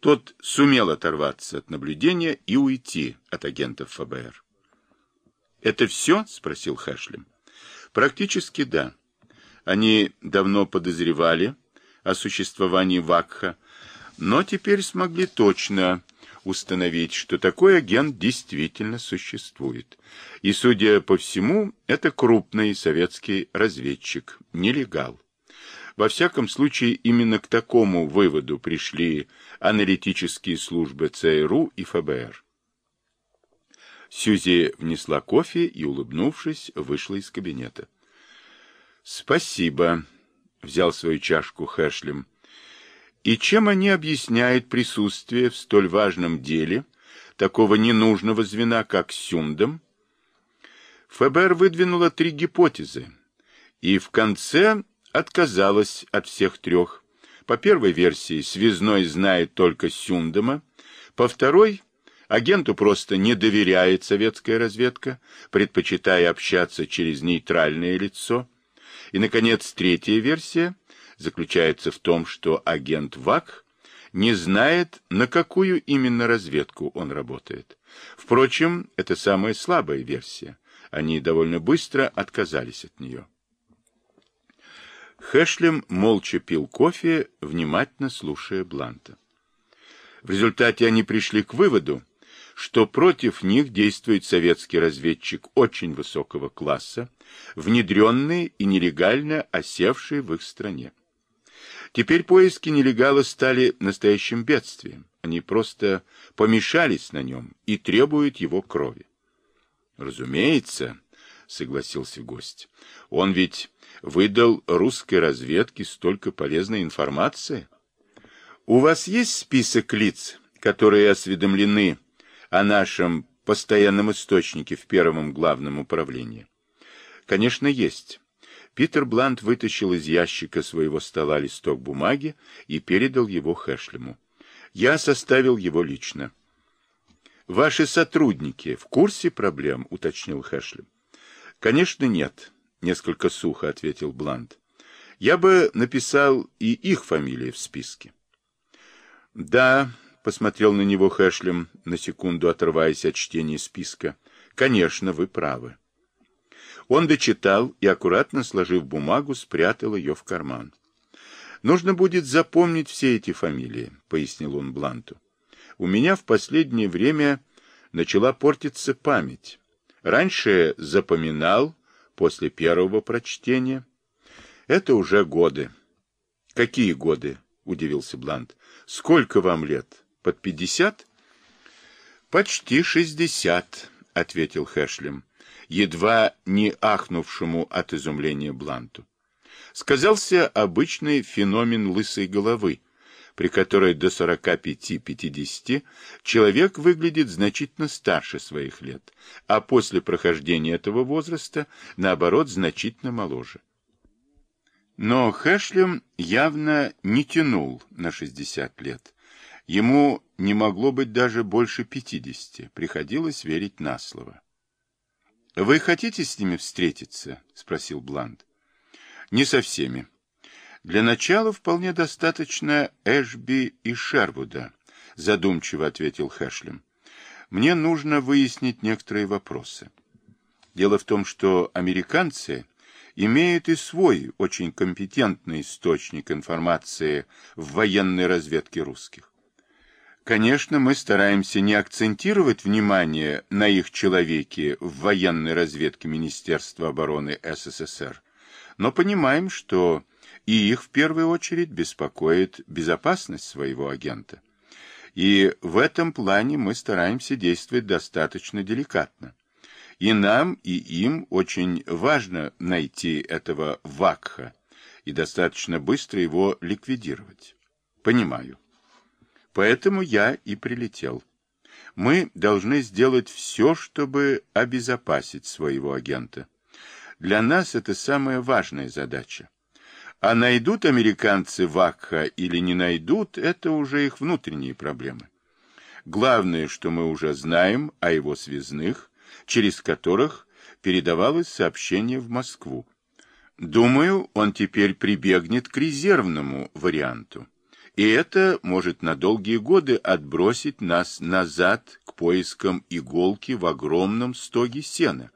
тот сумел оторваться от наблюдения и уйти от агентов ФБР. «Это все?» — спросил Хэшлем. «Практически да. Они давно подозревали о существовании Вакха, но теперь смогли точно установить, что такой агент действительно существует. И, судя по всему, это крупный советский разведчик, нелегал. Во всяком случае, именно к такому выводу пришли аналитические службы ЦРУ и ФБР. Сьюзи внесла кофе и, улыбнувшись, вышла из кабинета. «Спасибо», — взял свою чашку Хэшлем. «И чем они объясняют присутствие в столь важном деле такого ненужного звена, как Сюндом?» ФБР выдвинуло три гипотезы, и в конце отказалась от всех трех. По первой версии, связной знает только Сюндема, по второй Агенту просто не доверяет советская разведка, предпочитая общаться через нейтральное лицо. И, наконец, третья версия заключается в том, что агент ВАК не знает, на какую именно разведку он работает. Впрочем, это самая слабая версия. Они довольно быстро отказались от нее. Хэшлем молча пил кофе, внимательно слушая Бланта. В результате они пришли к выводу, что против них действует советский разведчик очень высокого класса, внедренный и нелегально осевший в их стране. Теперь поиски нелегала стали настоящим бедствием. Они просто помешались на нем и требуют его крови. Разумеется, согласился гость. Он ведь выдал русской разведке столько полезной информации. У вас есть список лиц, которые осведомлены о нашем постоянном источнике в первом главном управлении? Конечно, есть. Питер Блант вытащил из ящика своего стола листок бумаги и передал его Хэшлему. Я составил его лично. Ваши сотрудники в курсе проблем, уточнил Хэшлем. Конечно, нет, несколько сухо ответил Блант. Я бы написал и их фамилии в списке. Да, посмотрел на него Хэшлем, на секунду отрываясь от чтения списка. Конечно, вы правы. Он дочитал и, аккуратно сложив бумагу, спрятал ее в карман. «Нужно будет запомнить все эти фамилии», — пояснил он Бланту. «У меня в последнее время начала портиться память. Раньше запоминал после первого прочтения. Это уже годы». «Какие годы?» — удивился Блант. «Сколько вам лет?» Под пятьдесят? Почти шестьдесят, ответил Хэшлем, едва не ахнувшему от изумления Бланту. Сказался обычный феномен лысой головы, при которой до сорока пяти-пятидесяти человек выглядит значительно старше своих лет, а после прохождения этого возраста, наоборот, значительно моложе. Но Хэшлем явно не тянул на шестьдесят лет. Ему не могло быть даже больше пятидесяти, приходилось верить на слово. — Вы хотите с ними встретиться? — спросил Бланд. — Не со всеми. Для начала вполне достаточно Эшби и Шервуда, — задумчиво ответил Хэшлем. — Мне нужно выяснить некоторые вопросы. Дело в том, что американцы имеют и свой очень компетентный источник информации в военной разведке русских. Конечно, мы стараемся не акцентировать внимание на их человеке в военной разведке Министерства обороны СССР, но понимаем, что и их в первую очередь беспокоит безопасность своего агента. И в этом плане мы стараемся действовать достаточно деликатно. И нам, и им очень важно найти этого Вакха и достаточно быстро его ликвидировать. Понимаю. Поэтому я и прилетел. Мы должны сделать все, чтобы обезопасить своего агента. Для нас это самая важная задача. А найдут американцы Вакха или не найдут, это уже их внутренние проблемы. Главное, что мы уже знаем о его связных, через которых передавалось сообщение в Москву. Думаю, он теперь прибегнет к резервному варианту И это может на долгие годы отбросить нас назад к поискам иголки в огромном стоге сена,